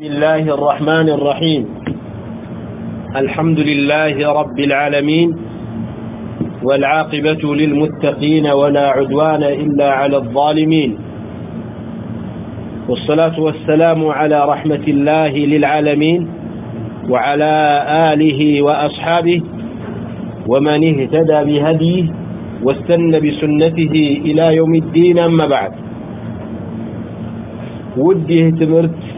بسم الله الرحمن الرحيم الحمد لله رب العالمين والعاقبة للمتقين ولا عدوان إلا على الظالمين والصلاة والسلام على رحمة الله للعالمين وعلى آله وأصحابه ومن اهتدى بهديه واستنى بسنته إلى يوم الدين أما بعد وده تمرت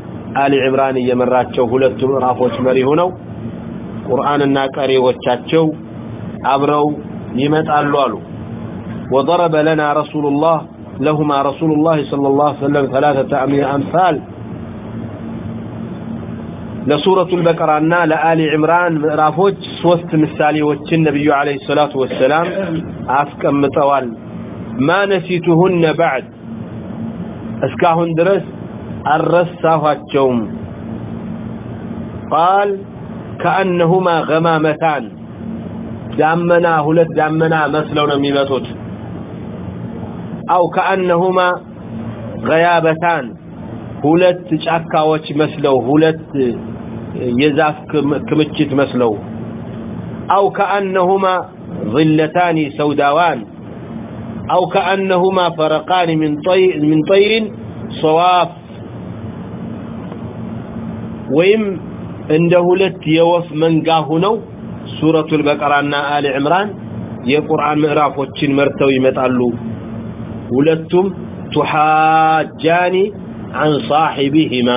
آل عمران يمراتشو هلت مرافوش مري هنو قرآن الناكري واتشاتشو عبرو يمت ألوالو وضرب لنا رسول الله لهما رسول الله صلى الله عليه وسلم ثلاثة أمثال لسورة البقرة أننا لآل عمران مرافوش سوست مثالي واتش النبي عليه الصلاة والسلام عفكا متوال ما نسيتهن بعد اسكاهن درس الرساهاتهم قال كأنهما غمامتان. دامنا هلت دامنا مثلون ميمتوت أو كأنهما غيابتان هلت شاكاوش مثلو هلت يزاف كمتشت مثلو أو كأنهما ظلتان سوداوان أو كأنهما فرقان من طير, من طير صواف ወይም እንደ ሁለት የወፍ መንጋ ሆነው ሱረቱል በቀራና አሊ ዕምራን የቁርአን ምዕራፎችን መርተው ይመጣሉ ሁለቱም ቱሃጃኒ አን ሳሂቢሂማ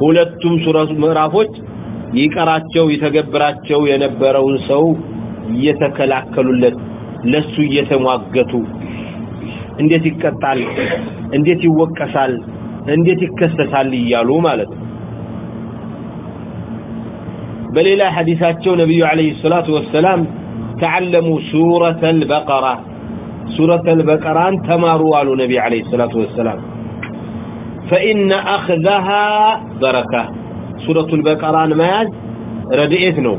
ሁለቱም ሱረቱ ምዕራፎች ይቀራቸው ይተገብራቸው የነበረውን ሰው እየተከላከሉለት ለሱ እየተሟገቱ እንዴት ይቀጣል እንዴት ይወቀሳል እንዴት ይከሰሳል እያሉ ማለት ነው بليلا حديثات جو نبي عليه الصلاة والسلام تعلموا سورة البقرة سورة البقرة تماروا على نبي عليه الصلاة والسلام فإن أخذها بركة سورة البقرة ماذا ردئت نو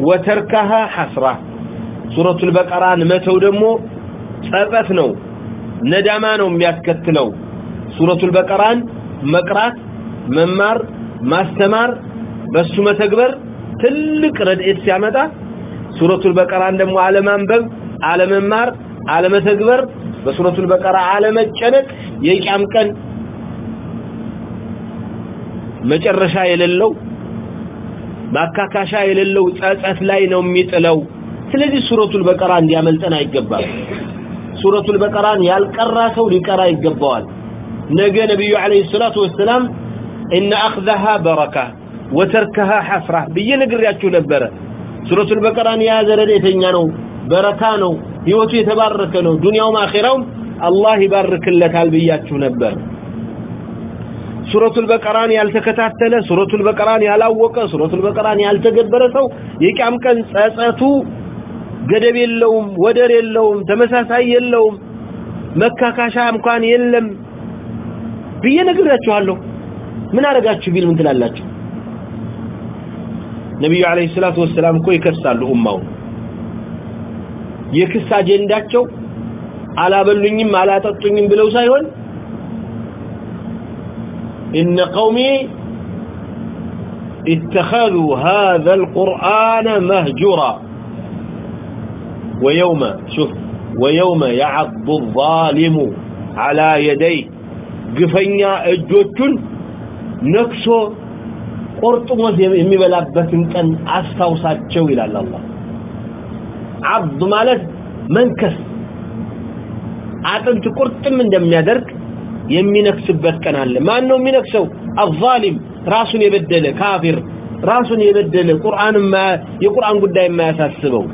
وتركها حسره سوره البقره متو دمو ጸጸት ነው ነዳማ ነው የሚያስከትለው። ሱረቱል በቀራን መቅራት በሱ መተግበር ትልቅ ረድኤት ሲያመጣ ሱረቱል በቀራን ደግሞ አለማንበብ አለመማር አለመተግበር በሱረቱል በቀራ አለመጨነቅ የቂያም ቀን መጨረሻ የሌለው ማካካሻ የሌለው ጸጸት ላይ ነው የሚጥለው ስለዚህ ሱረቱል በቀራ እንዲያመልጠን አይገባም ሱረቱል በቀራን ያልቀራ ሰው ሊቀራ ይገባዋል ነገ ነብዩ አለይሂ ሰላቱ ወሰለም ان اخذها بركه وتركها حفرة بيه نقر يأتشو نبرة سورة البكران يا زرد يتنينو بركانو يوتي يتباركنو دنيا وما خيرهم الله يبارك الله تعالى بيه يأتشو نبرة سورة البكران يالتكتات تلا سورة البكران يالاوكا سورة البكران يالتكبرة سو يكي عمكا ساساتو قدب يلوم ودر يلوم تمسا ساي يلوم مكة كاشا مكان يلوم بيه نقر هالو من عرقاتشو بيه من ነቢዩ ዓለይሂ ሰላቱ ወሰላም እኮ ይከሳሉ ኡማውን የክስ አጀንዳቸው አላበሉኝም አላጠጡኝም ብለው ሳይሆን إن قومي اتخذوا هذا القرآن مهجورا ويوم شوف ويوم يعض الظالم على يديه قفنيا اجوتن نكسو قرطموز يمي بلابتن كان أستوسات شو إلى الله عض مالت منكس عطنت قرطم من دم يدرك የሚነክስበት ቀን አለ ማን ነው የሚነክሰው الظالم ራሱን የበደለ ካፊር ራሱን የበደለ ቁርአን ማ የቁርአን ጉዳይ የማያሳስበው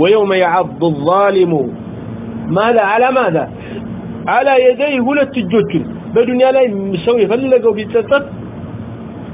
ويوم يعض الظالم ماذا على ماذا على يديه ሁለት እጆቹን በዱንያ ላይ ሰው የፈለገው ቢጸጸት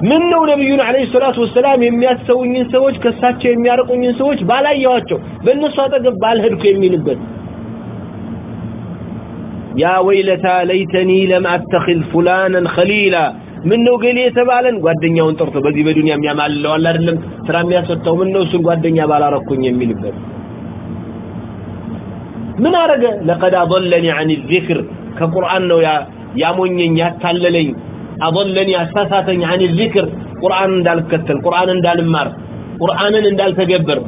የሚልበት ምነው ነብዩን አለይሂ ሰላቱ ወሰላም የሚያሰውኝን ሰዎች ከሳቸው የሚያርቁኝን ሰዎች ባላየዋቸው በእነሱ አጠገብ ባልሄድኩ የሚልበት يا ويلتا ليتني لم اتخذ فلانا خليلا منو قلي يتبالن ጓደኛውን ጠርቶ በዚህ በዱንያ የሚያማልለው አለ አይደለም ስራ የሚያሰጣው ምነው እሱን ጓደኛ ባላረኩኝ የሚልበት ምን አረገ لقد اضلني عن الذكر ከቁርአን ነው ያሞኘኝ ያታለለኝ اضلني اساساتني عن الذكر ቁርአን እንዳልከተል ቁርአን እንዳልማር ቁርአንን እንዳልተገበር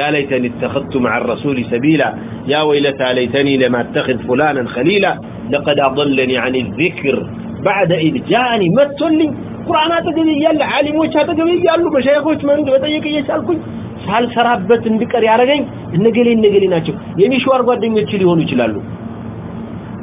يا ليتني اتخذت مع الرسول سبيلا يا ويلتى ليتني لم اتخذ فلانا خليلا لقد أضلني عن الذكر بعد إذ جاءني ما تولي قرآن تقبي يالي عالموش تقبي يالو مشايخوش من بطيق يسالكوش سال سرابت اندكر يا رجل النقلي النقلي ناتشو يمشوار قادم يتشلي هونو يشلالو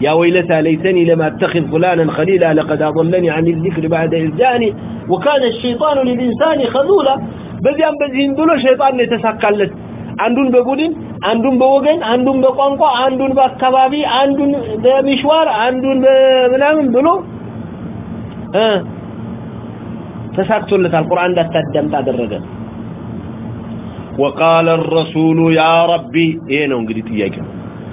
يا ويلتى ليتني لما اتخذ فلانا خليلا، لقد أضلني عن الذكر بعد إذ وكان الشيطان للإنسان خذولا. بذيان بذين دولو شيطان يتساقلت عندون بقودين عندون بوغن، عندون بقوانقو عندون بأكبابي، عندون بمشوار، عندون بمنامن بلو. ها تساقتوا لتا القرآن لا تدم تدرجا وقال الرسول يا ربي ايه نو انقدي تياكم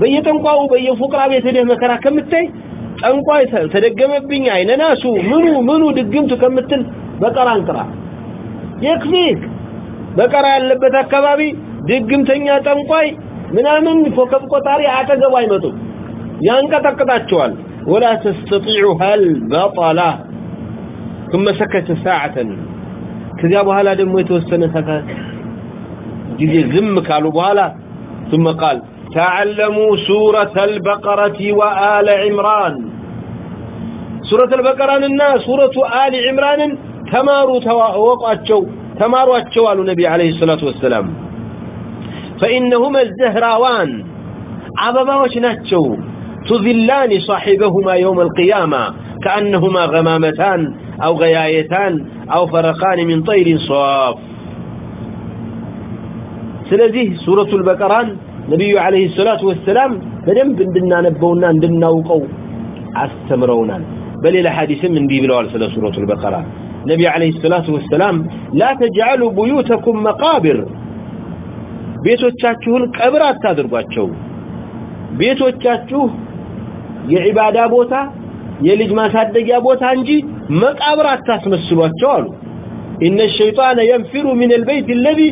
በየጠንቋው በየፉቅራ ቤት ሄደህ መከራ ከምታይ ጠንቋይ ተደገመብኝ አይነናሱ ምኑ ምኑ ድግምቱ ከምትል በቀራ እንቅራ የክፊክ በቀራ ያለበት አካባቢ ድግምተኛ ጠንቋይ ምናምን ኮከብ ቆጣሪ አጠገቡ አይመጡም ያንቀጠቅጣቸዋል ولا تستطيعها البطلة ثم سكت ساعة كذا بهلا دم يتوسن سكت جزي زم قالوا بهلا ثم قال تعلموا سورة البقرة وآل عمران. سورة البقرة لنا سورة آل عمران تماروا توقعتشو تماروا اتشوال النبي عليه الصلاة والسلام. فإنهما الزهراوان. عبابا وشناتشو تذلان صاحبهما يوم القيامة. كأنهما غمامتان أو غيايتان أو فرقان من طير صاف. سلذه سورة البقران نبي عليه الصلاة والسلام فلم بندنا نبونا ندنا وقو استمرونا بل إلى حديث من دي بلوال صلى سورة البقرة نبي عليه الصلاة والسلام لا تجعلوا بيوتكم مقابر بيت وچاتشوه القبرات تادر بواتشوه بيت وچاتشوه يعبادة بوتا يليج ما سادق يا بوتا انجي مقابرات تاسم السبواتشوه إن الشيطان ينفر من البيت الذي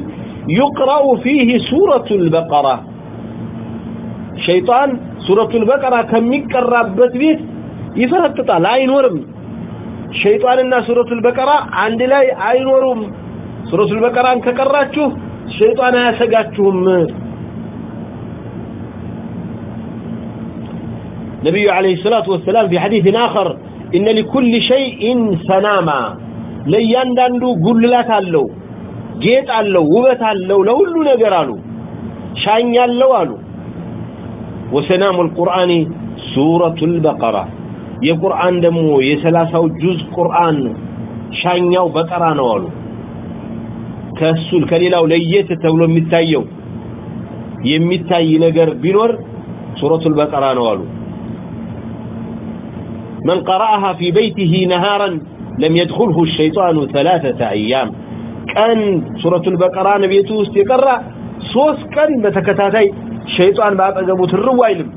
يقرأ فيه سورة البقرة شيطان سورة البقرة كم يقرأ بيت يفرططا لا ينورم شيطاننا سورة البقرة عند لا ينورم سورة البقرة كقرأتشوه نبي عليه الصلاة والسلام في حديث آخر إن لكل شيء سناما ليان داندو قللات اللو جيت اللو وبت اللو لولو نقرالو شان يالو آلو وسنام القرآن سورة البقرة يا قرآن دمو يسلاسو جزء قرآن شان يو بقران والو ከሱል ከሌላው ለየት ተብሎ የሚታየው የሚታይ ነገር ቢኖር ሱረቱል በቀራ ነው አሉ من قرأها في بيته نهارا لم يدخله الشيطان ثلاثة أيام كان سورة البقرة نبيته استيقرأ سوس كان بتكتاتي الشيطان باب أزموت الروائلم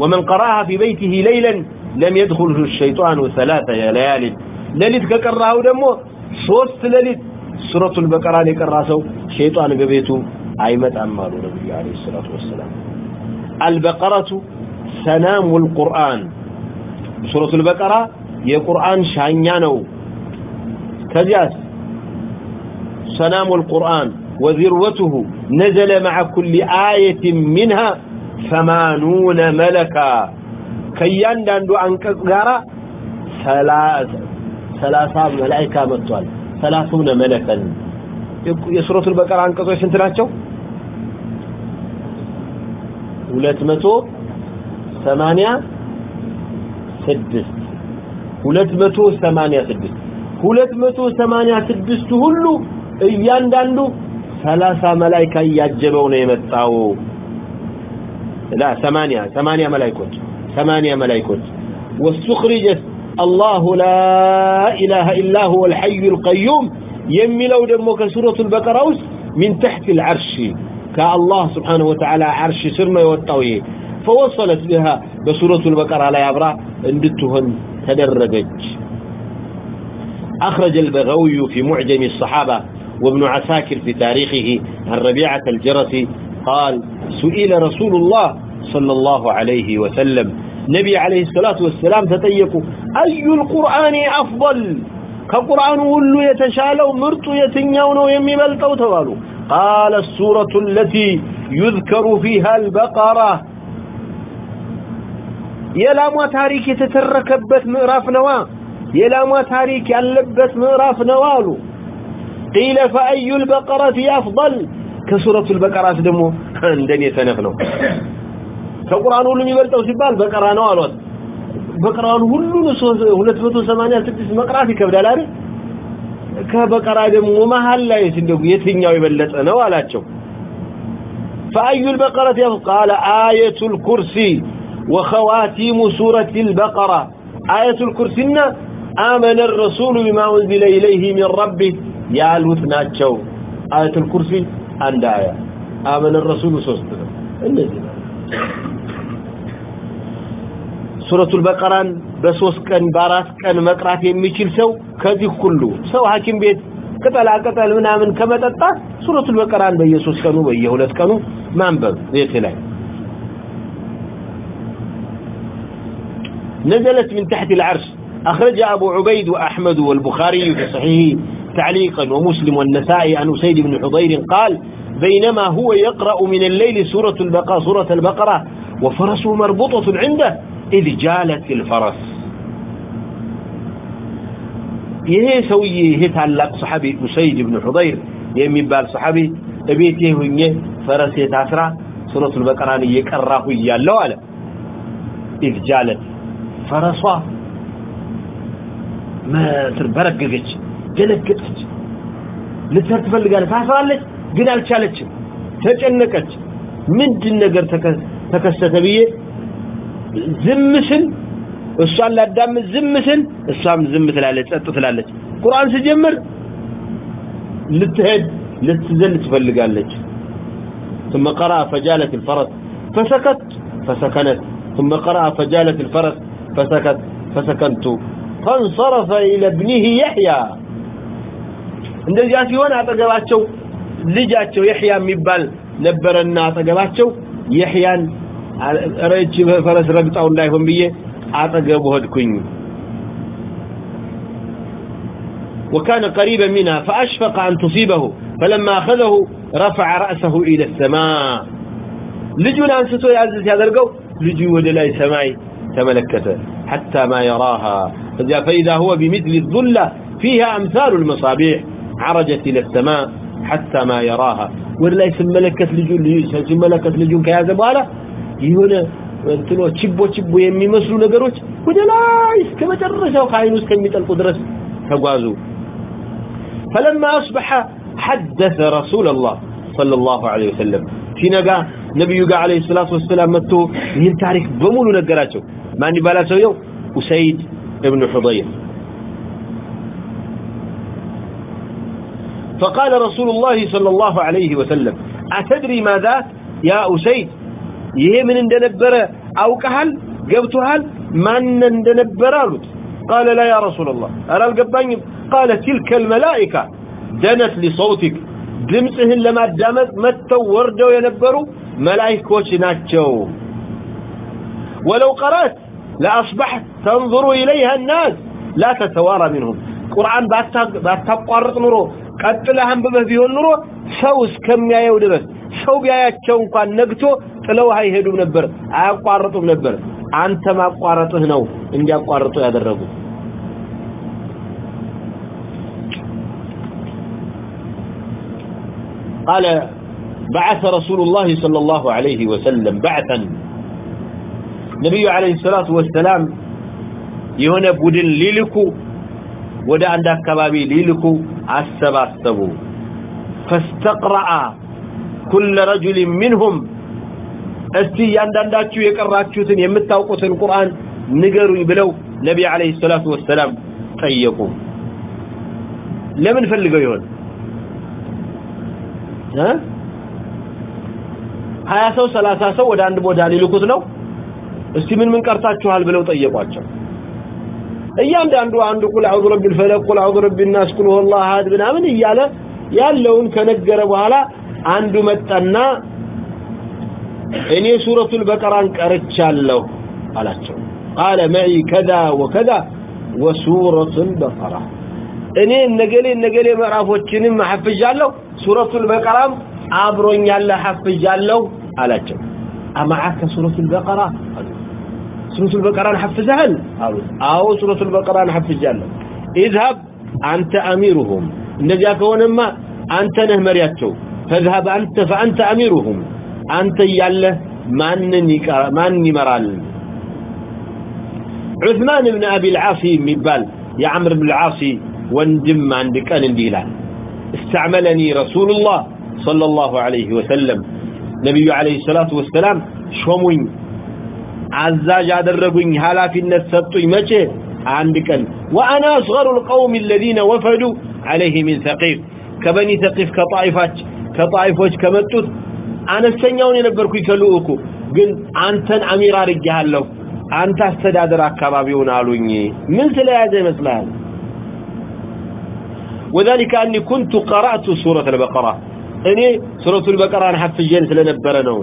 ومن قرأها في بيته ليلا لم يدخله الشيطان ثلاثة ليال للت كقرأه دمو سوس للت سورة البقرة لكراسو شيطان ببيته عيمت أمالو نبي عليه الصلاة والسلام البقرة سنام القرآن سورة البقرة يا قرآن شانيانو كجاس سنام القرآن وذروته نزل مع كل آية منها ثمانون ملكا. كيان داندو أنك غارة ثلاثة ثلاثة ملائكة متوال. ثلاثون ملكا. يسرة البقرة عن قصوة سنتناتشو ولتمتو ثمانية سدس ولتمتو ثمانية سدس ولتمتو ثمانية سدس هلو ايان داندو ثلاثة ملائكة يجبون يمتعو لا، ثمانية ثمانية ملائكة ثمانية ملائكة. واستخرجت الله لا إله إلا هو الحي القيوم. يملو دمك سورة البقرة من تحت العرش. كالله سبحانه وتعالى عرش سرما يوطوي فوصلت بها بسورة البقرة لا يبرا اندتهن تدرجج أخرج البغوي في معجم الصحابة. وابن عساكر في تاريخه عن ربيعة الجرسي قال، سئل رسول الله صلى الله عليه وسلم، نبي عليه الصلاة والسلام تتيقوا أي القرآن أفضل؟ كقرآن ولو يتشالوا مرتوا يتنيونوا يمي ملتوا توالوا قال السورة التي يذكر فيها البقرة. يلاموا تاريك يتتركبت مئراف نوا. يلاموا تاريك يلبت مئراف نوالو. قيل فأي البقرة أفضل كسورة البقرة دمو عندني يتنفنوا ከቁርአን ሁሉ የሚበልጠው ሲባል በቀራ ነው አሏት በቀራን ሁሉ 286 መቅራት ይከብዳል አይደል ከበቀራ ደግሞ መሃል ላይ እንደው የትኛው የበለጠ ነው አላቸው فأي البقرة قال آية الكرسي وخواتيم سورة البقرة آية الكرسي آمن الرسول بما انزل إليه من ربه. يالوث ناتشو. آية الكرسي عند آية. آمن الرسول سوستنا النزل. سورة البقران بسوس كان بارات كان مقرات يميشل سو، كذي كله. سو حاكم بيت. كتلا كتلا من آمن كما تتا سورة البقران بيسوس كانوا بيهولت كانوا منبب يتلاقي نزلت من تحت العرش. أخرج أبو عبيد وأحمد والبخاري في صحيحه تعليقا ومسلم والنسائي عن أسيد بن حضير قال بينما هو يقرأ من الليل سورة البقرة, سورة البقرة وفرسه مربوطة عنده إذ جالت الفرس ይሄ ሰውዬ ይሄ ታላቅ ሰሐቢ ኡሰይድ ኢብኑ ሁደይር የሚባል ሰሐቢ እቤቴ ሆኜ ፈረሴ ታስራ ሱረቱል በቀራን እየቀራሁ እያለሁ አለ إذ جالت ፈረሷ መትር በረገገች ደነገጠች ልትር ትፈልጋለች ታስራለች ግን አልቻለችም ተጨነቀች ምንድን ነገር ተከሰተ ብዬ ዝም ስል እሷን ላዳምጥ ዝም ስል እሷም ዝም ትላለች ጸጥ ትላለች ቁርአን ሲጀምር ልትሄድ ልትዘል ትፈልጋለች ثم قرأ فجالت الفرس فسكت فسكنت ثم قرأ فجالت الفرس فسكت فسكنت فانصرف إلى ابنه يحيى እንደዚያ ሲሆን አጠገባቸው ልጃቸው يحيى የሚባል ነበረና አጠገባቸው يحيان ረጅ ፈረስ ረግጣው እንዳይሆን ብዬ አጠገቡ ሄድኩኝ وكان قريبا منها فأشفق أن تصيبه فلما أخذه رفع رأسه إلى السماء لجو لانستو يعزز هذا القو لجو ودلاي سماي تملكته حتى ما يراها فإذا هو بمثل الظلة فيها أمثال المصابيح عرجت إلى السماء حتى ما يراها ودلاي سملكت لجو سملكت لجو كهذا بوالا يهونا እንትኖ ችቦ ችቦ የሚመስሉ ነገሮች ወደ ላይ እስከ መጨረሻው ከአይኑ እስከሚጠልቁ ድረስ ተጓዙ فلما أصبح حدث رسول الله صلى الله عليه وسلم في نجا نبي عليه الصلاة والسلام متو ይህን ታሪክ በሙሉ ነገራቸው ማን ይባላል ሰውየው ኡሰይድ ابن حضير. فقال رسول الله صلى الله عليه وسلم، أتدري ماذا؟ يا أسيد يمن اندنبر أو كهل قبتهل من اندنبر قال لا يا رسول الله. أرى القبان قال تلك الملائكة دنت لصوتك. دمسهن لما دمت متوا وردوا ينبروا ملائكوش ناتشوا ولو قرأت لأصبحت تنظر إليها الناس. لا تتوارى منهم. قرآن باتقارط نرو. قتلهم ببهبه النرو سوس كم يأيو درس سو بيأياتشون قان نقتو. تلو هاي هدوم نبر. أقارطهم منبر أنت ما أقارطه هنو إنجا أقارطه يا الرجل قال، بعث رسول الله صلى الله عليه وسلم بعثا. نبي عليه الصلاة والسلام يهون بودن للكو ودا عند كبابي للكو السبا السبو فاستقرع كل رجل منهم السي عند عند عشو يكرر عشو سن يمتا وقص القرآن نقر ويبلو نبي عليه الصلاة والسلام قيقو لمن فلقو يهون ها هيا سو سلاسا سو ودا عند بودا للكو እስቲ ምን ምን ቀርታችኋል ብለው ጠየቋቸው እያንዳንዱ አንዱ ቁል አዑዙ ረቢል ፈለቅ ቁል አዑዙ ረቢን ናስ ቁል ሁወላሁ አሐድ ምናምን እያለ ያለውን ከነገረ በኋላ አንዱ መጣና እኔ ሱረቱል በቀራን ቀርቻለሁ አላቸው قال معي كذا وكذا وسوره البقره እኔ ነገሌ ነገሌ ምዕራፎችንም ሐፍጃለሁ ሱረቱል በቀራም አብሮኝ ያለ ሐፍጃለሁ አላቸው አማዓከ ሱረቱል በቀራ سورة البقرة حفزها أو. سورة البقرة حفزها اذهب أنت أميرهم. النبي كونما أنت نهمرياتشو فاذهب أنت فأنت أميرهم. أنت ياله من يمرال عثمان بن أبي العاصي مبال يا عمر بن العاصي واندم عندك أن انديلان استعملني رسول الله صلى الله عليه وسلم. نبي عليه الصلاة والسلام شومين عزاج عدرقين هلا في الناس سبطي مجي عن بك وأنا أصغر القوم الذين وفدوا عليه من ثقيف كبني ثقيف كطائفات كطائفات كمتوت أنا سنعوني نبركو يتلوقكو قل أنت أميرا رجيها اللو أنت أستداد راكبا بيونا لوني من تلعي زي مثلا وذلك أني كنت قرأت سورة البقرة أني سورة البقرة نحف الجنس لنبرنا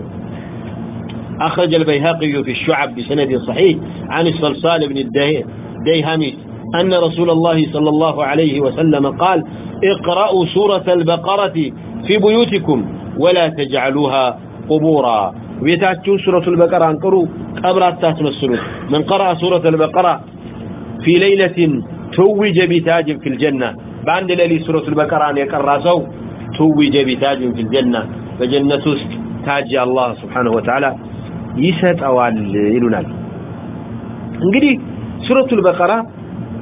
أخرج البيهقي في الشعب بسند صحيح عن الصلصال بن الديهمي أن رسول الله صلى الله عليه وسلم قال اقرأوا سورة البقرة في بيوتكم ولا تجعلوها قبورا. بيتاتشو سورة البقرة انقروا قبرات تاتمسلوا من قرأ سورة البقرة في ليلة توج بتاج في الجنة. بعد ليلة سورة البقرة أن يقرأ توج بتاج في الجنة. فجنة تاج الله سبحانه وتعالى. ይሰጠዋል ይሉናል እንግዲህ ሱረቱል በቀራ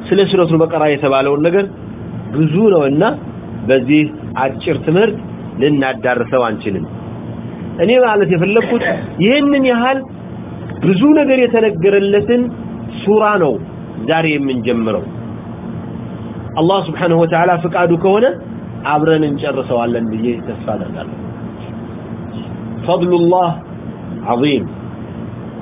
ስለ ሱረቱል በቀራ የተባለውን ነገር ብዙ ነውና በዚህ አጭር ትምህርት ልናዳርሰው አንችልም እኔ ማለት የፈለኩት ይህንን ያህል ብዙ ነገር የተነገረለትን ሱራ ነው ዛሬ የምንጀምረው አላህ ስብሓንሁ ወተዓላ ፍቃዱ ከሆነ አብረን እንጨርሰዋለን ብዬ ተስፋ አደርጋለሁ ፈضሉ ላህ ዓظም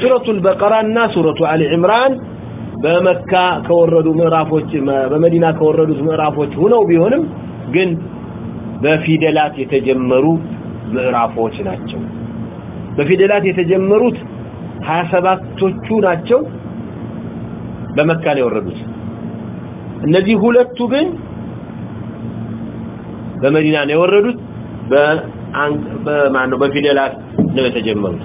ሱረቱል በቀራ እና ሱረቱ አሊ ኢምራን በመካ ከወረዱ ምዕራፎች በመዲና ከወረዱት ምዕራፎች ሆነው ቢሆንም ግን በፊደላት የተጀመሩ ምዕራፎች ናቸው በፊደላት የተጀመሩት 27ቶቹ ናቸው በመካ ነው የወረዱት እነዚህ ሁለቱ ግን በመዲና ነው የወረዱት በማን ነው በፊደላት ነው የተጀመሩት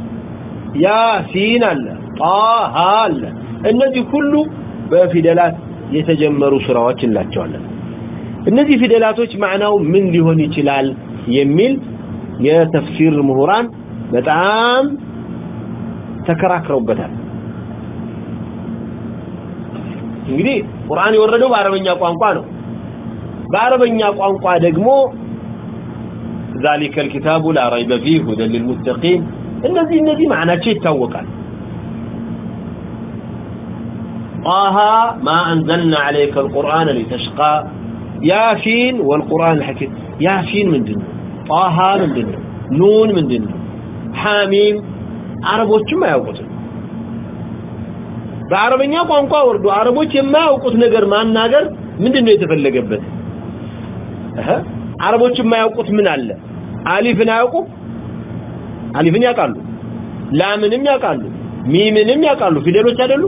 ያሲን አለ ጣሃ አለ እነዚህ ሁሉ በፊደላት የተጀመሩ ሱራዎች እንላቸዋለን እነዚህ ፊደላቶች ማዕናው ምን ሊሆን ይችላል የሚል የተፍሲር ምሁራን በጣም ተከራክረውበታል እንግዲህ ቁርአን የወረደው በአረበኛ ቋንቋ ነው በአረበኛ ቋንቋ ደግሞ ذلك الكتاب لا ريب فيه هدى للمتقين እነዚህ እነዚህ ማዕናቸው ይታወቃል አሃ ማ አንዘልና عليك القران لتشقى ياسين والقران الحكيم ياسين ምንድነው አሃ ምንድነው نون ምንድነው حميم አረቦችም አያውቁት በአረብኛ ቋንቋ ወርዶ አረቦች የማያውቁት ነገር ማናገር ምንድነው የተፈለገበት? አረቦች የማያውቁት ምን አለ? አሊፍን አያውቁም? አሊፍን ያውቃሉ ላምንም ያውቃሉ ሚምንም ያውቃሉ ፊደሎች አይደሉ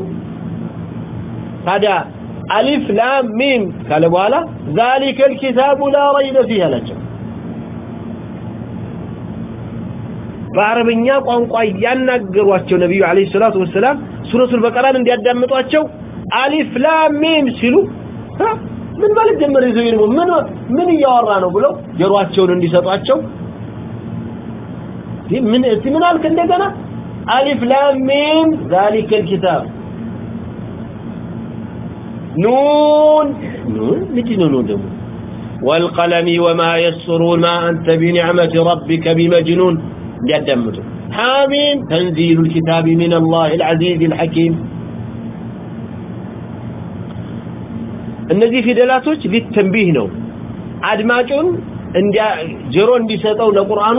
ታዲያ አሊፍ ላም ሚም ካለ በኋላ ذلك الكتاب لا ريب فيه አላቸው በአረበኛ ቋንቋ ያናገሯቸው ነብዩ አለይሂ ሰላቱ ወሰለም ሱረቱል በቀራን እንዲያዳምጧቸው አሊፍ ላም ሚም ሲሉ ምን ማለት ጀመረ ይዘው ይልሙ ምን ምን እያወራ ነው ብለው ጀሮአቸውን እንዲሰጧቸው ምን እስቲ ምን አልክ እንደገና አሊፍ ላም ሚም ذلك الكتاب نون نون متى نون دم والقلم وما يسرون ما أنت بنعمة ربك بمجنون يدمته حامين تنزيل الكتاب من الله العزيز الحكيم እነዚህ ፊደላቶች ሊተንቢህ ነው አድማጩን እንዲያ ጆሮ እንዲሰጠው ለቁርአኑ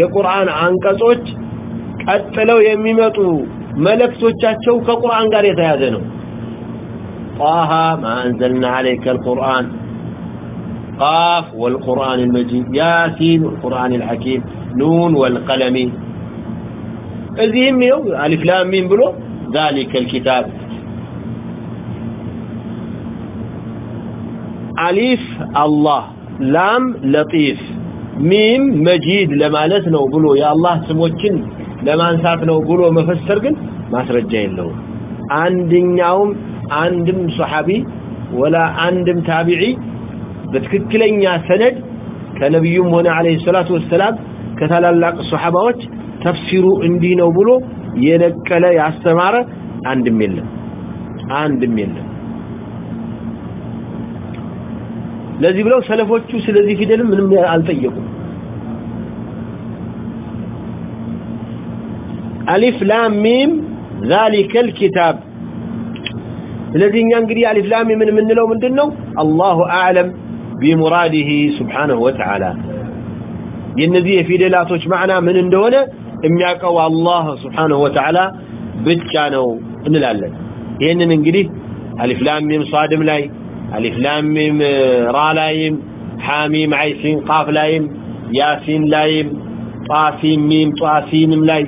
የቁርአን አንቀጾች ቀጥለው የሚመጡ መልእክቶቻቸው ከቁርአን ጋር የተያዘ ነው طه ما انزلنا عليك القرآن قاف والقرآن المجيد ياسين والقرآن الحكيم نون والقلم اذهم يوم الف لام ميم بلو ذلك الكتاب الف الله لام لطيف ሚም መጂድ ለማለት ነው ብሎ የአላህ ስሞችን ለማንሳት ነው ብሎ መፈሰር ግን ማስረጃ የለውም። አንድኛውም አንድም ሶሓቢ ወላ አንድም ታቢዒ በትክክለኛ ሰነድ ከነቢዩም ሆነ ዓለይሂ ሰላቱ ወሰላም ከታላላቅ ሶሓባዎች ተፍሲሩ እንዲህ ነው ብሎ የነቀለ ያስተማረ አንድም የለም፣ አንድም የለም። ለዚህ ብለው ሰለፎቹ ስለዚህ ፊደል ምንም አልጠየቁም። الف لام ميم ذلك الكتاب. الذين ينقري الف لام ميم من من لو من دنو الله أعلم بمراده سبحانه وتعالى ينذي في دلاتوش معنا من اندونه امياقوا الله سبحانه وتعالى بتشانو انلالن ين انقري الف لام ميم صادم لاي الف لام ميم را لايم حاميم عيسين قاف لايم ياسين لايم طاسين ميم طاسين لايم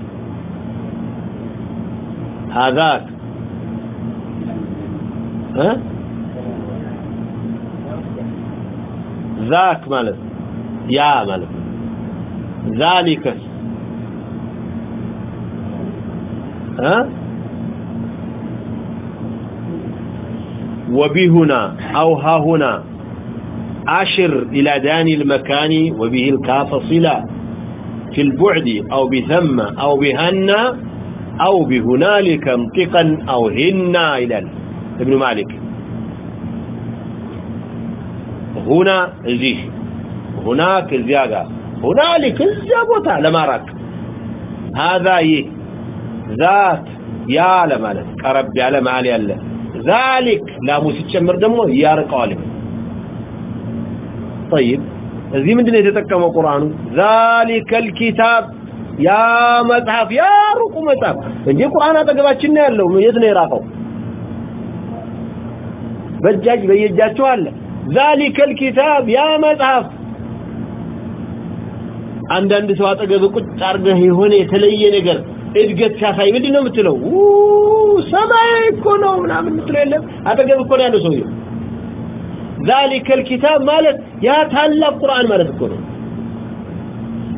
ها ذاك مالت يا مالت ذلك ها وبهنا أو ها هنا أشر إلى داني المكان وبه الكاف صلة في البعد أو بثم أو بهنا أو بهنالك انطقا أو هنا إلى ابن مالك. هنا زيه هناك زيادة هنالك زياده لما راك هذا يه ذات يا لما قرب يا لما علي الله. ذلك لا موسيتشمر يا يارقال طيب. زي من دنيا يتكلم القران ذلك الكتاب. يا مصحف يا ሩቁ መጽሐፍ እንጂ ቁርአን አጠገባችን ነው ያለው የት ነው የራቀው በእጃጅ በየእጃቸው አለ ذلك الكتاب يا مصحف አንዳንድ ሰው አጠገብ ቁጭ አርገህ የሆነ የተለየ ነገር እድገት ሲያሳይ ምንድነው የምትለው ሰማይ እኮ ነው ምናምን የምትለው የለም አጠገብ እኮ ነው ያለው ሰውየው ذلك الكتاب ማለት ያ ታላቅ ቁርአን ማለት እኮ ነው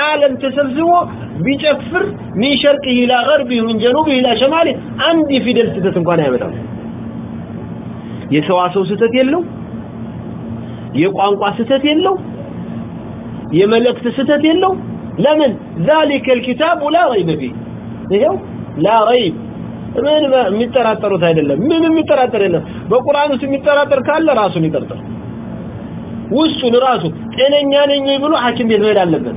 ዓለም ተሰብስቦ ቢጨፍር من شرقه الى غربه من جنوبه الى شماله አንድ የፊደል ስተት እንኳን አይመጣም የሰዋሰው ስተት የለው የቋንቋ ስተት የለው የመልእክት ስተት የለው ለምን ذلك الكتاب لا ريب فيه ይሄው لا ريب ምን የሚጠራጠሩት አይደለም ምን የሚጠራጠር የለም በቁርአን ውስጥ የሚጠራጠር ካለ ራሱን ይጠርጠር ውስጡን ራሱ ጤነኛ ነኝ ብሎ ሐኪም ቤት መሄድ አለበት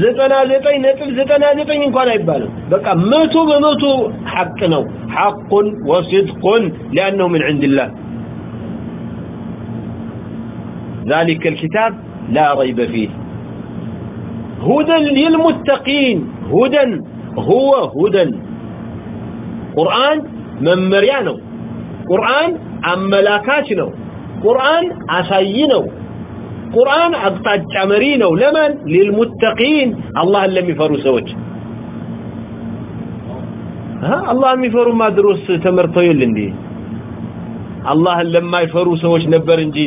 99.99 እንኳን አይባልም በቃ መቶ በመቶ ሐቅ ነው حق وصدق لانه من عند الله ذلك الكتاب لا ريب فيه هدى للمتقين هدى هو هدى قرآن ممريا ነው ቁርአን አመላካች ነው ቁርአን አሳይ ነው ቁርአን አቅጣጫ መሪ ነው ለማን للمتقين الله ለሚፈሩ ሰዎች ها الله የሚፈሩ ማድሮስ ተመርተው ይል እንዴ الله ለማይፈሩ ሰዎች ነበር እንጂ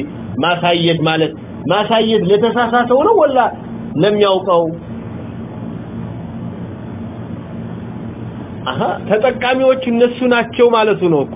ማሳየት ማለት ማሳየት ለተሳሳተው ነው ወላ ለሚያውቀው አሃ ተጠቃሚዎች እነሱ ናቸው ማለቱ ነው እኮ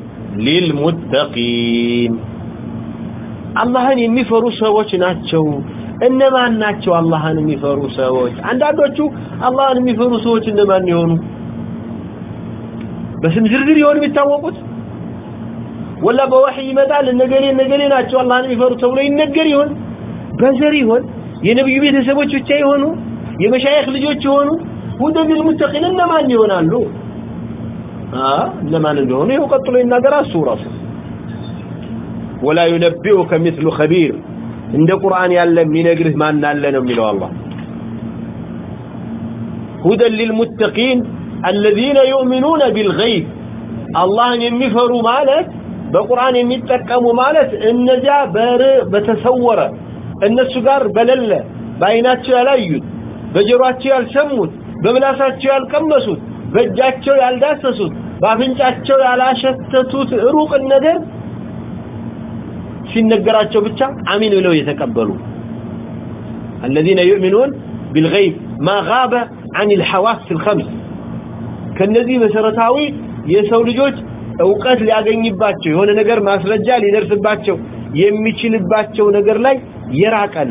للمتقين አላህን የሚፈሩ ሰዎች ናቸው እነማን ናቸው አላህን የሚፈሩ ሰዎች አንዳንዶቹ አላህን የሚፈሩ ሰዎች እነማን ይሆኑ በስም ዝርዝር ይሆን የሚታወቁት ወላ በወህይ ይመጣል ነገሌ ነገሌ ናቸው አላህን የሚፈሩ ተብሎ ይነገር ይሆን በዘር ይሆን የነብዩ ቤተሰቦች ብቻ ይሆኑ የመሻይኽ ልጆች ይሆኑ ሁደን ለልሙተቂን እነማን ይሆናሉ አ እነማን እንደሆኑ ይኸው ቀጥሎ ይናገራል እሱ ራሱ ولا ينبئك مثل خبير عند قرآن يعلم من يقرث ما نعلم من الله هدى للمتقين الذين يؤمنون بالغيب الله يمفروا مالت بقرآن يمتقموا مالت إن جاء بتسور الناس قار بلل بيناتشو يلايود بجرواتشو يالسموت بملاساتشو يالقمسوت بجاتشو يالداسسوت بافنچاتشو يالاشتتوت روق النذر ሲነገራቸው ብቻ አሚን ብለው የተቀበሉ الذين يؤمنون بالغيب ما غاب عن الحواس الخمس ከነዚህ መሰረታዊ የሰው ልጆች ዕውቀት ሊያገኝባቸው የሆነ ነገር ማስረጃ ሊደርስባቸው የሚችልባቸው ነገር ላይ የራቀን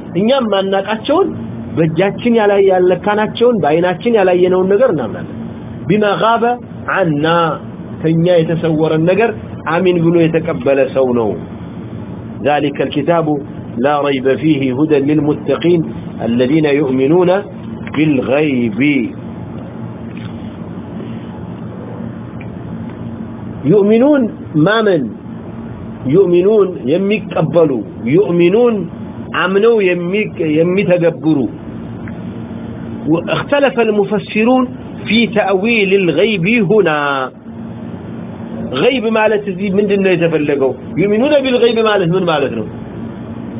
እኛም ማናቃቸውን በእጃችን ያላይ ያለካናቸውን በአይናችን ያላየነውን ነገር እናምናለን ቢማ غاب عنا ከኛ የተሰወረን ነገር አሚን ብሎ የተቀበለ ሰው ነው ذلك الكتاب لا ريب فيه هدى للمتقين الذين يؤمنون بالغيب يؤمنون ما من يؤمنون يميقبلوا يؤمنون عمنوا يميتدبروا واختلف المفسرون في تأويل الغيب هنا غيب مالت زي من دنا يتفلقوا يؤمنون بالغيب مالت من مالت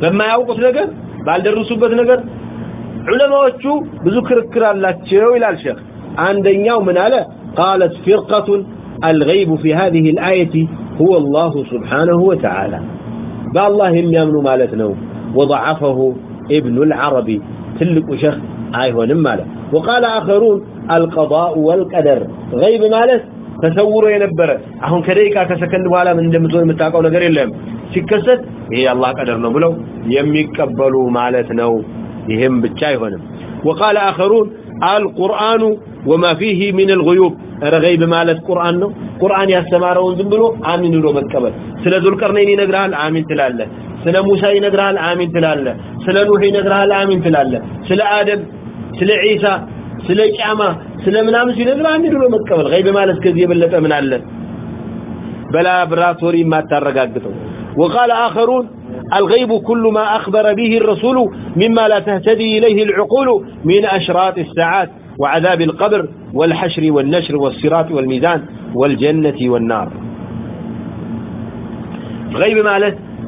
لما يوقف نجر ባልደረሱበት ነገር ዑለማዎቹ ብዙ ክርክር አላቸው ይላል ሼክ አንደኛው ምን አለ قالت فرقة الغيب في هذه الآية هو الله سبحانه وتعالى بالله هم يمنوا مالتنا وضعفه ابن العربي تلك شخ آيهون ماله وقال آخرون القضاء والقدر غيب مالت تصور ينبره አሁን ከደቂቃ ከሰከንድ በኋላ ምን እንደምትሆን የምታውቀው ነገር የለም ሲከሰት ይሄ አላህ ቀደር ነው ብለው የሚቀበሉ ማለት ነው ይሄም ብቻ አይሆንም وقال آخرون القرآن وما فيه من الغيوب غيب مالت قرآن ነው ቁርአን ያስተማረውን ዝም ብሎ አሚን ብሎ መቀበል ስለ ዙልቀርነይን ይነግራል አሚን ትላለህ ስለ ሙሳ ይነግራል አሚን ትላለህ ስለ ኑህ ይነግራል አሚን ትላለህ ስለ አደም ስለ ዒሳ ስለ ቂያማ ስለ ምናምን ሲነግር አሚን ብሎ መቀበል ገይብ ማለት ከዚህ የበለጠ ምን አለ በላብራቶሪ ማታረጋግጠው وقال آخرون الغيب كل ما أخبر به الرسول مما لا تهتدي إليه العقول من أشراط الساعات وعذاب القبر والحشر والنشر والصراط والميزان والجنة والنار غيب مالت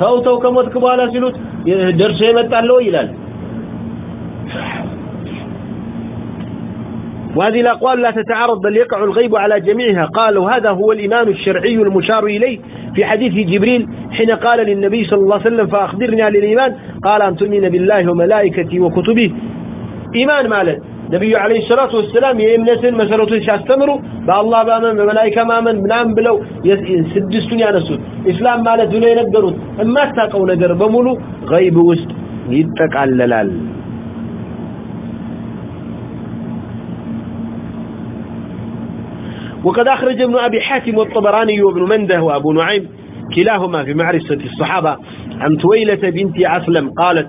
ተው ተው ከሞትክ በኋላ ሲሉት ደርሶ የመጣለው ይላል وهذه الأقوال لا تتعارض بل يقع الغيب على جميعها قال وهذا هو الإيمان الشرعي المشار إليه في حديث جبريل حين قال للنبي صلى الله عليه وسلم فأخبرني عن الإيمان قال أن تؤمن بالله وملائكته وكتبه إيمان مالت نبي عليه الصلاة والسلام يمنسن مسألة شاستمروا بالله بامن بملائكة مامن بنام بلو سدستون يانسون إسلام مالت دون ينقرون اما تاقوا نقر بمولو غيب وست يتك وقد أخرج ابن أبي حاتم والطبراني وابن منده وأبو نعيم كلاهما في معرفة الصحابة عن تويلة بنت عسلم قالت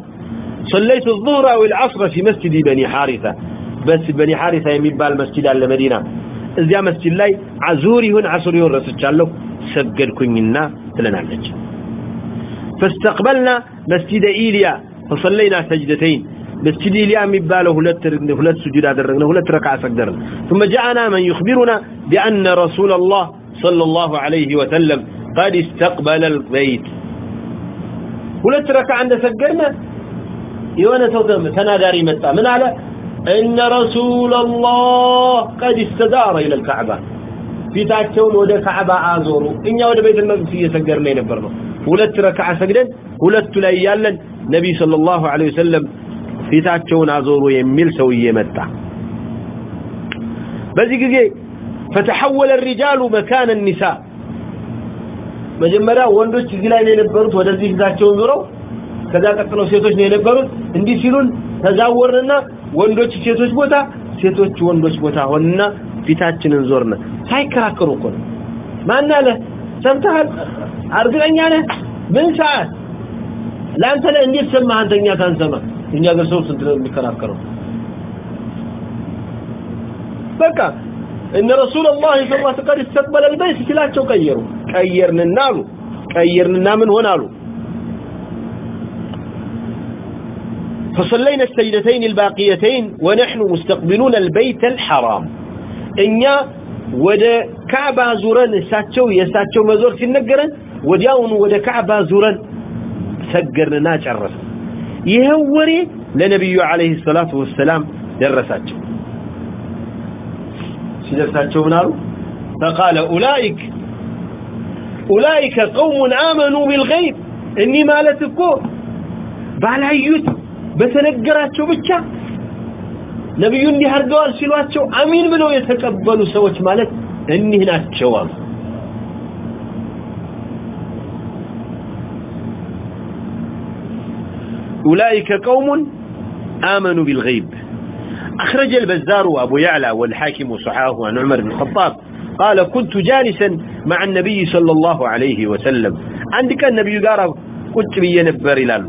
صليت الظهر والعصر في مسجد بني حارثة بس بني حارثة يميبال مسجد على المدينة إذا مسجد لاي عزوري هن عصري هن رسجالو سجد كننا تلنعلج فاستقبلنا مسجد إيليا فصلينا سجدتين مسجد إيليا ميباله هلت سجد أدرنا هلت ركع سجدرنا ثم جاءنا من يخبرنا بأن رسول الله صلى الله عليه وسلم قد استقبل البيت هلت ركع عند سجدنا يوانا تناداري متى من على إن رسول الله قد استدار إلى الكعبة في تاكتون ودى كعبة آزورو إن ودى بيت المقدس يسجرنا ينبرنا ولت ركع سجدا ولت ليالا نبي صلى الله عليه وسلم في تاكتون آزورو يميل سوي متى بذي قد فتحول الرجال مكان النساء مجمرا وندوش قلائن ينبرت ودى تاكتون زورو ከዛ ቀጥለው ሴቶች ነው የነበሩት እንዲህ ሲሉን ተዛወርንና ወንዶች ሴቶች ቦታ ሴቶች ወንዶች ቦታ ሆንና ፊታችንን ዞርነ ሳይከራከሩ እኮ ነው ማን አለ ሰምተሃል እርግጠኛ ነህ ምን ሰዓት ለአንተ ላይ እንዴት ሰማህ አንተኛ ታንሰማ እኛ ገር ሰው ስንት ነው የሚከራከረው በቃ እነ ረሱል ላህ ስ ላ ቀድ استقبل البيت ሲላቸው ቀየሩ ቀየርንና አሉ ቀየርንና ምን ሆን አሉ فصلينا السجدتين الباقيتين ونحن مستقبلون البيت الحرام إنيا ودا كعبة زوران ساتشو يساتشو مزور سنقرن ودياون ودا كعبة زوران سقرنا ناج الرسل يهوري لنبي عليه الصلاة والسلام درساتشو سيدرساتشو منارو فقال أولئك أولئك قوم آمنوا بالغيب إني مالتكو ባላዩት በተነገራቸው ብቻ ነብዩ እንዲህ አድርገዋል ሲሏቸው አሚን ብለው የተቀበሉ ሰዎች ማለት እኒህ ናቸው አሉ። أولئك قوم آمنوا بالغيب أخرج البزار وأبو يعلى والحاكم وصحاه عن عمر بن الخطاب قال كنت جالسا مع النبي صلى الله عليه وسلم عندك النبي قال كنت بي نبر لالو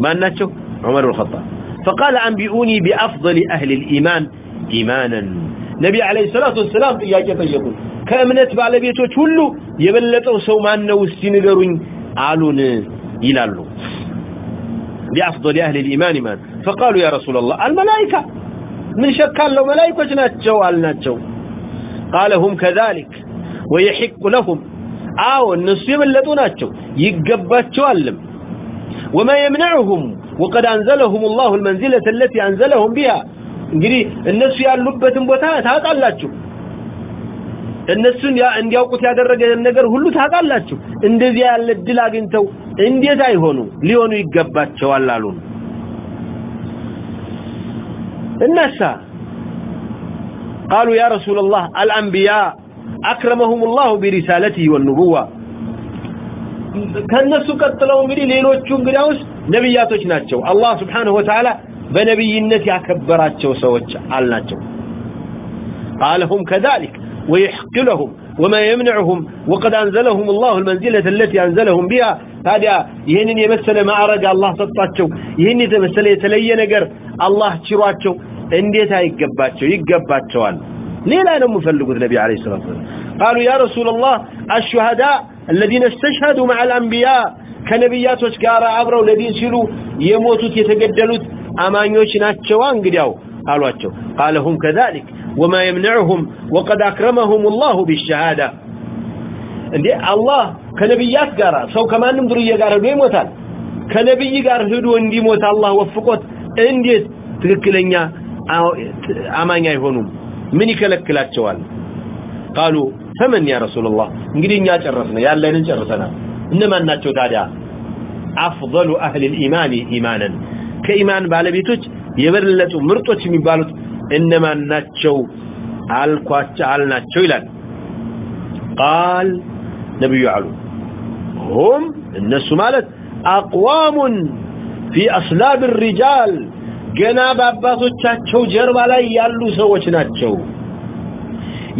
ما أنه عمر الخطاب. فقال أنبئوني بأفضل أهل الإيمان إيمانا. نبي عليه الصلاة والسلام يا يقول كأمنت بعد بيته كله يبلغوا سوما أنه استنقرون قالون يلالو بأفضل أهل الإيمان إيمان فقالوا يا رسول الله الملائكة من شك له ملائكة ناتشو على ناتشو قال هم كذلك ويحق لهم آو النصيب اللي ناتشو يقباتشو علم وما يمنعهم وقد أنزلهم الله المنزلة التي أنزلهم بها እንግዲህ እነሱ ያሉበትን ቦታ ታውቃላችሁ እነሱን እንዲያውቁት ያደረገ ነገር ሁሉ ታውቃላችሁ እንደዚህ ያለ ድል አግኝተው እንዴት አይሆኑ ሊሆኑ ይገባቸዋል አሉ الناس قالوا يا رسول الله الأنبياء أكرمهم الله برسالته والنبوة ከነሱ ቀጥለው እንግዲህ ሌሎቹ እንግዲያውስ ነብያቶች ናቸው አላህ Subhanahu Wa Ta'ala በነብይነት ያከበራቸው ሰዎች አልናቸው قال هم كذلك ويحقلهم وما يمنعهم وقد أنزلهم الله المنزلة التي أنزلهم بها هذا يهنن يمثل ما أرد الله سطاتشو يهنن يتمثل يتلي نقر الله تشرواتشو انديتا يقباتشو يقباتشوان ليه لا نمو فلقوا النبي عليه الصلاة والسلام قالوا يا رسول الله الشهداء الذين استشهدوا مع الأنبياء كنبيات وشكارا عبروا الذين سلوا يموتوا يتقدلوا أمانيوش ناتشوان قدعوا قالوا قال هم كذلك وما يمنعهم وقد أكرمهم الله بالشهادة እንዴ አላህ ከነብያት ጋር ሰው ከማንም ድርየ ጋር ሄዶ ይሞታል ከነብይ ጋር ሄዶ እንዲሞት አላህ ወፍቆት እንዴት ትክክለኛ አማኝ አይሆኑም ምን ይከለክላቸዋል قالوا فمن يا رسول الله እንግዲህ እኛ ጨረስነ ያለንን ጨርሰናል እነማን ናቸው ታዲያ افضل اهل الايمان ايمانا ከኢማን ባለቤቶች የበለጡ ምርጦች የሚባሉት እነማን ናቸው አልኳቸው አልናቸው ይላል قال نبي علو هم الناس مالت اقوام في اصلاب الرجال ገና በአባቶቻቸው ጀርባ ላይ ያሉ ሰዎች ናቸው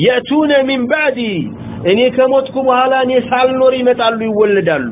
يأتون من بعدي እኔ ከሞትኩ በኋላ እኔ ሳልኖር ይመጣሉ ይወለዳሉ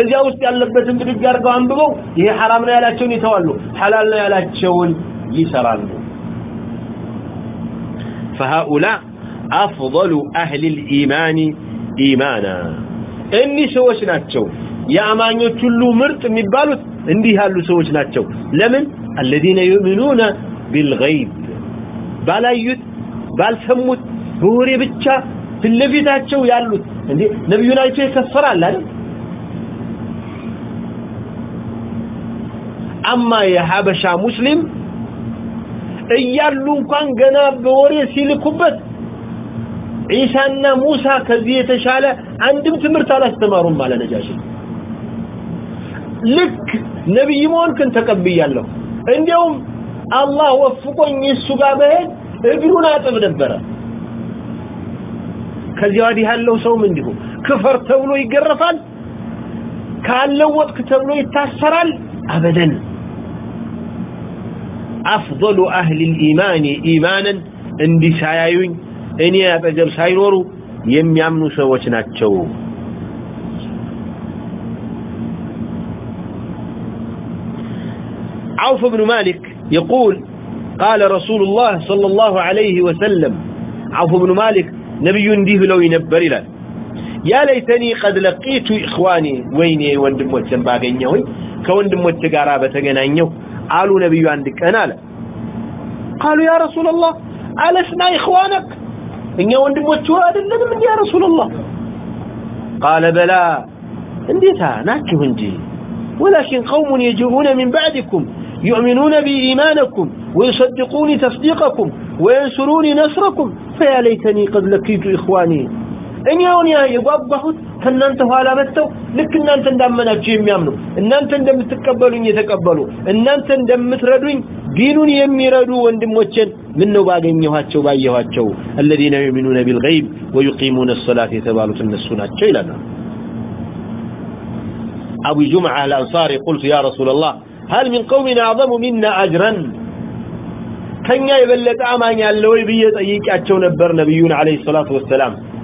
እዚያ ውስጥ ያለበትን ብድግ አድርገው አንብበው ይሄ حرام ነው ያላቸውን ይተዋሉ حلال ነው ያላቸውን ይሰራሉ فهؤلاء أفضل أهل الإيمان إيمانا إني سوش ناتشو يا أمانيو تلو مرت مبالوت اندي هالو سوش ناتشو لمن الذين يؤمنون بالغيب بالايوت بالسموت بوري بچا في اللفي تاتشو يالوت اندي نبينا يتو يكفر አማ የሐበሻ ሙስሊም እያሉ እንኳን ገና በወሬ ሲልኩበት ዒሳና ሙሳ ከዚህ የተሻለ አንድም ትምህርት አላስተማሩም ማለት ነጃሽ ልክ ነብይ መሆንክን ተቀብያለሁ እንዲያውም አላህ ወፍቆኝ እሱ ጋር በሄድ እግሩን አጥብ ነበረ ከዚያ ወዲህ ያለው ሰውም እንዲሁ ክፈር ተብሎ ይገረፋል ካለው ወጥክ ተብሎ ይታሰራል አበደን أفضل أهل الإيمان إيمانا اندي سايايون اني أتجر ساينورو يميامنو سوچنا تشو عوف بن مالك يقول، قال رسول الله صلى الله عليه وسلم، عوف بن مالك نبي انديه لو ينبر إلى. يا ليتني قد لقيت إخواني، ويني وندم وتنباقينيوي كوندم وتقارابة تقنانيو قالوا نبي عندك. أنا لا. قالوا يا رسول الله، ألسنا إخوانك؟ إن يوندم وتواد من يا رسول الله. قال بلا انديتها ناكه انجي ولكن قوم يجيئون من بعدكم، يؤمنون بإيمانكم ويصدقوني تصديقكم وينصروني نصركم. فيا ليتني قد لقيت إخواني. እኔ አሁን ያ የጓጓሁት ከእናንተ ኋላ መጥተው ልክ እናንተ እንዳመናችሁ የሚያምኑ እናንተ እንደምትቀበሉኝ የተቀበሉ እናንተ እንደምትረዱኝ ዲኑን የሚረዱ ወንድሞችን ምን ነው ባገኘኋቸው ባየኋቸው الذين يؤمنون بالغيب ويقيمون الصلاة የተባሉት እነሱ ናቸው ይላል أبو جمعة الأنصاري قلت يا رسول الله هل من قوم أعظم منا أجرا ከኛ የበለጠ አማኝ ያለ ወይ ብዬ ጠይቄያቸው ነበር ነብዩን አለይሂ ሰላቱ ወሰላም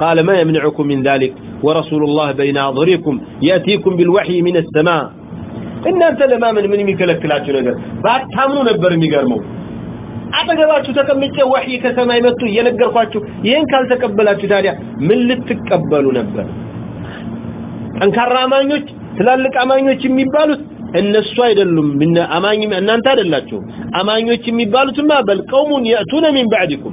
قال ما يمنعكم من ذلك ورسول الله بين أظهركم يأتيكم بالوحي من السماء إن أنت لما من من يكلكلاتوا نجر بعد تامنوا نبر ميقرموا አጠገባችሁ ተቀምጬ ወህይ ከሰማይ መጥቶ እየነገርኳችሁ ይሄን ካልተቀበላችሁ ታዲያ ምን ልትቀበሉ ነበር ጠንካራ አማኞች ትላልቅ አማኞች የሚባሉት እነሱ አይደሉም ምን አማኝ እናንተ አይደላችሁ አማኞች የሚባሉትማ በልቀውሙን ياتون من بعدكم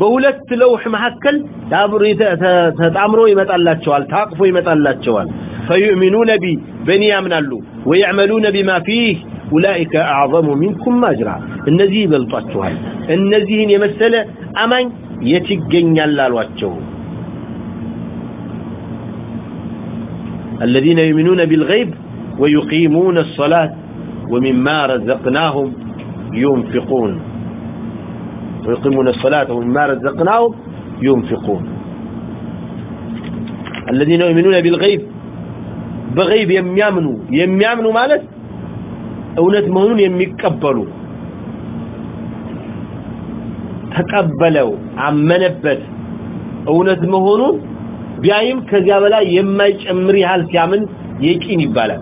بولت لوح محكل تتعمروا يمتعلاتشوال تاقفوا يمتعلاتشوال فيؤمنون بي بني يامنالو ويعملون بما فيه أولئك أعظم منكم ماجرا النزي بلطاتشوال النزيهن يمثل أمان يتقن يلالواتشو الذين يؤمنون بالغيب ويقيمون الصلاة ومما رزقناهم ينفقون ويقيمون الصلاة ومما رزقناهم ينفقون. الذين يؤمنون بالغيب، بغيب يميامنوا. يميامنوا مالت أولاد مهنون يميقبلوا تقبلوا عمنبت أولاد مهنون بيعيم كذابلا يميج أمريها الكامن يكين يبالا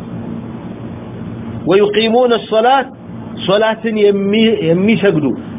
ويقيمون الصلاة صلاة يمي يميشقدوا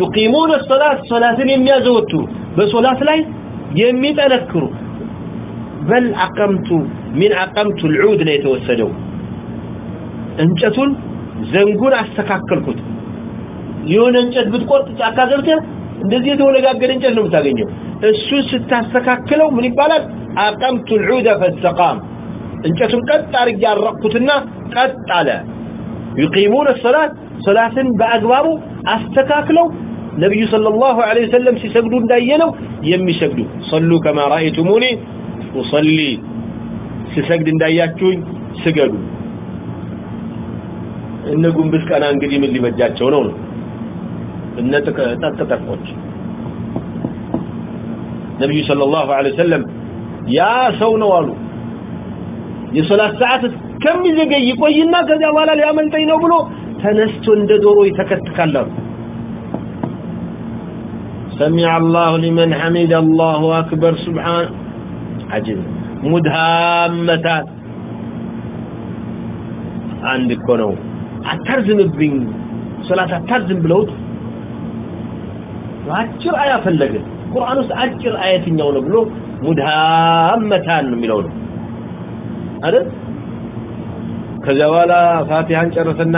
يقيمون الصلاة، صلاة يميزوتوا بصلاة لا، يمي تذكروا. بل عقمت من عقمت العود لا يتوسدوا. انجتون زنقون استكاكلكم يون انجت بتقط تاكاذرت እንደዚህ የተወለጋገደ እንጨት ነው السوس እሱ ስታስተካክለው من البلد አቀምቱ العود فالسقام እንጨቱን قد تارجع الرقوتنا قد تعالى يقيمون الصلاة صلاه በአግባቡ አስተካክለው ነብዩ ሰለላሁ ዐለይሂ ወሰለም ሲሰግዱ እንዳየነው የሚሰግዱ صلوا كما رايتموني اصلي ሲሰግድ እንዳያችሁኝ ስገዱ እነ ጉንብስ ቀና እንግዲህ ምን ሊበጃቸው ነው ነው እነ ተጠቆች ነብዩ ሰለላሁ ዐለይሂ ወሰለም ያ ሰው ነው አሉ የሶላት ሰዓት ከሚዘገይ ቆይና ከዚያ በኋላ ሊያመልጠኝ ነው ብሎ ተነስቶ እንደ ዶሮ ይተከትካል سمع الله لمن حمد الله أكبر سبحان عجب مدهامتان عندك كونو أترزم بين صلاة أترزم بلوت وأجر آية فلقت قرآن أجر آية نيون بلو مدهامتان ملون አይደል ከዚያ በኋላ ፋቲሃን ጨረሰና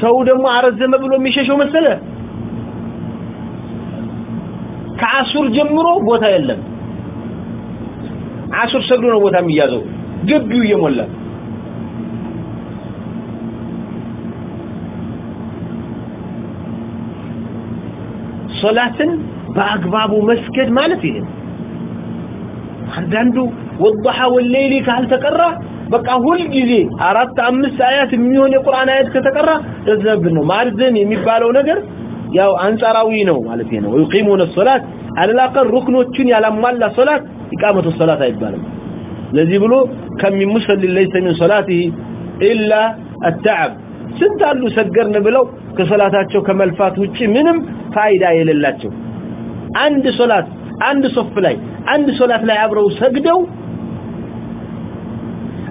ሰው ደግሞ አረዘመ ብሎ የሚሸሸው መሰለ ከአሱር ጀምሮ ቦታ የለም አሱር ሰግዶ ነው ቦታ የሚያዘው ግቢው እየሞላ ሶላትን በአግባቡ መስገድ ማለት ይሄ አንዳንዱ ወضحى والليل ካልተቀራ በቃ ሁል ጊዜ አራት አምስት አያት የሚሆን የቁርአን አያት ከተቀራ ለዘብ ነው ማርዘም የሚባለው ነገር ያው አንጻራዊ ነው ማለት ነው ይቂሙነ ሶላት አላቀር ሩክኖቹን ያላሟላ ሶላት ኢቃመቱ ሶላት አይባልም ለዚህ ብሎ ከሚሙሰል ለይሰ ሚን ሶላቲ ኢላ التعب ስንት አሉ ሰገርን ብለው ከሶላታቸው ከመልፋት ውጪ ምንም ፋይዳ የሌላቸው አንድ ሶላት አንድ ሶፍ ላይ አንድ ሶላት ላይ አብረው ሰግደው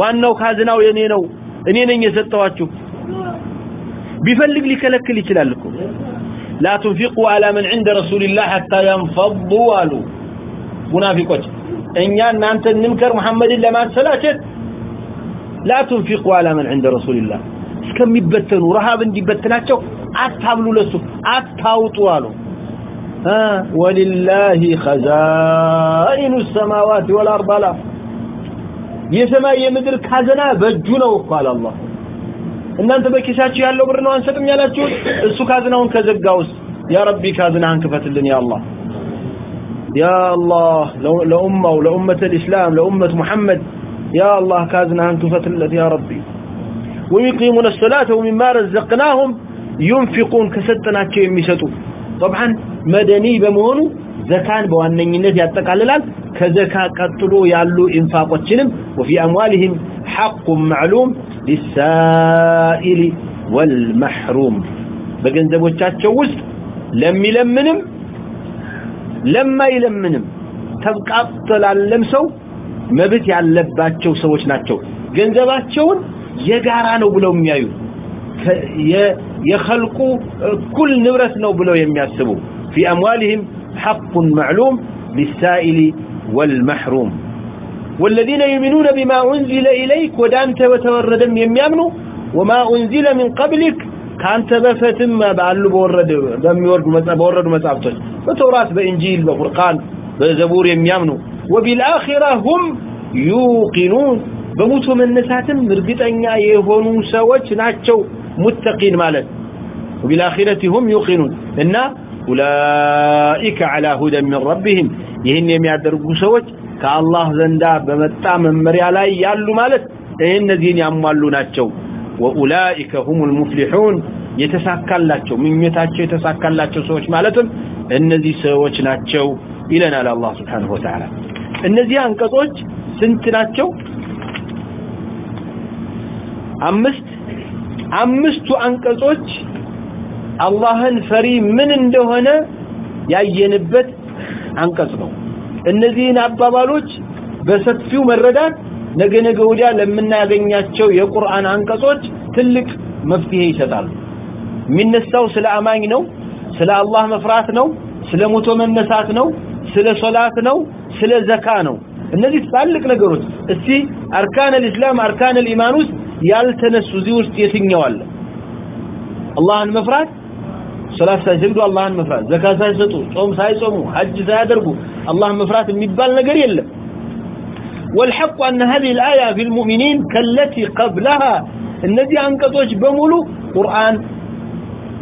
ዋናው ካዝናው የኔ ነው እኔ ነኝ የሰጠዋችሁ ቢፈልግ ሊከለክል ይችላል እኮ لا تنفقوا على من عند رسول الله حتى ينفضوا አሉ ሙናፊቆች እኛ እናንተ እንምከር መሐመድን ለማሰላቸት لا تنفقوا على من عند رسول الله እስከሚበተኑ ረሃብ እንዲበትናቸው አታብሉ ለሱ አታውጡ አሉ ولله خزائن السماوات والارض لا የሰማይ የምድር ካዘና በእጁ ነው እኮ አለ አላህ እናንተ በኪሳችሁ ያለው ብር ነው አንሰጥም ያላችሁት እሱ ካዝናውን ከዘጋውስ ያ ረቢ ካዝናህን ክፈትልን ያ አላህ ያ አላህ ለኡማው ለኡመት الاسلام ለኡመት ሙሐመድ ያ አላህ ካዝናህን ክፈትለት ያ ረቢ ويقيمون الصلاه ومما رزقناهم ينفقون كسطناቸው የሚሰጡ طبعا مدني بمونو ዘካን በዋነኝነት ያጠቃልላል ከዘካ ቀጥሎ ያሉ ኢንፋቆችንም وفي اموالهم حق معلوم للسائل والمحروم በገንዘቦቻቸው ውስጥ ለሚለምንም ለማይለምንም ተብቃጥላለም ሰው መብት ያለባቸው ሰዎች ናቸው ገንዘባቸውን የጋራ ነው ብለው የሚያዩ የ የخلقو كل ንብረት ነው ብለው የሚያስቡ في اموالهم حق معلوم للسائل والمحروم. والذين يؤمنون بما أنزل إليك ودانت وتوردم يميامنوا وما أنزل من قبلك كانت بفتما بعلو بورد دم يورد مصعب بورد مصعبتش فتورات بإنجيل بقرقان بزبور يم يميامنوا وبالآخرة هم يوقنون. بموتوا من نساتم مرقطنيا يهونوا سوچ ناتشو متقين مالا وبالآخرة هم يوقنون. إنه أولئك على هدى من ربهم. يهن يميادرقوا سوج، كالله زندا بمتع من مريالاي يالو مالت. إن دين يعمالو ناتشو. وأولئك هم المفلحون. يتساكالاتشو من يتاتشو يتساكالاتشو سوج مالتهم إن دي سوج ناتشو. إلنا الله سبحانه وتعالى. إن دي أنكتوج سنت ناتشو. أمست أمستو أنكتوج አላህን ፈሪ ምን እንደሆነ ያየንበት አንቀጽ ነው እነዚህን አባባሎች በሰፊው መረዳት ነገ ነገ ወዲያ ለምናገኛቸው የቁርአን አንቀጾች ትልቅ መፍትሄ ይሰጣሉ የሚነሳው ስለ አማኝ ነው ስለ አላህ መፍራት ነው ስለ ሞቶ መነሳት ነው ስለ ሶላት ነው ስለ ዘካ ነው እነዚህ ትላልቅ ነገሮች እስቲ አርካን الاسلام አርካን الايمان ውስጥ ያልተነሱ እዚህ ውስጥ የትኛው አለ አላህን መፍራት صلاه سيجدوا الله مفرات زكاه سيسطوا صوم سيصوموا حج سيادرغوا الله مفرات የሚባል ነገር የለም والحق ان هذه الايه في المؤمنين كالتي قبلها እነዚህ አንቀጾች በሙሉ ቁርአን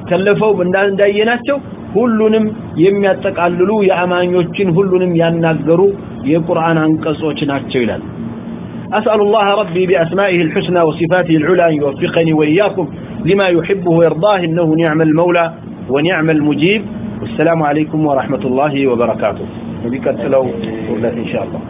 ከለፈው እንዳየናቸው ሁሉንም የሚያጠቃልሉ የአማኞችን ሁሉንም ያናገሩ የቁርአን አንቀጾች ናቸው ይላል أسأل الله ربي بأسمائه الحسنى وصفاته العلى أن يوفقني وإياكم لما يحبه ويرضاه إنه نعم المولى ونعم المجيب والسلام عليكم ورحمة الله وبركاته نبي كتلو إن شاء الله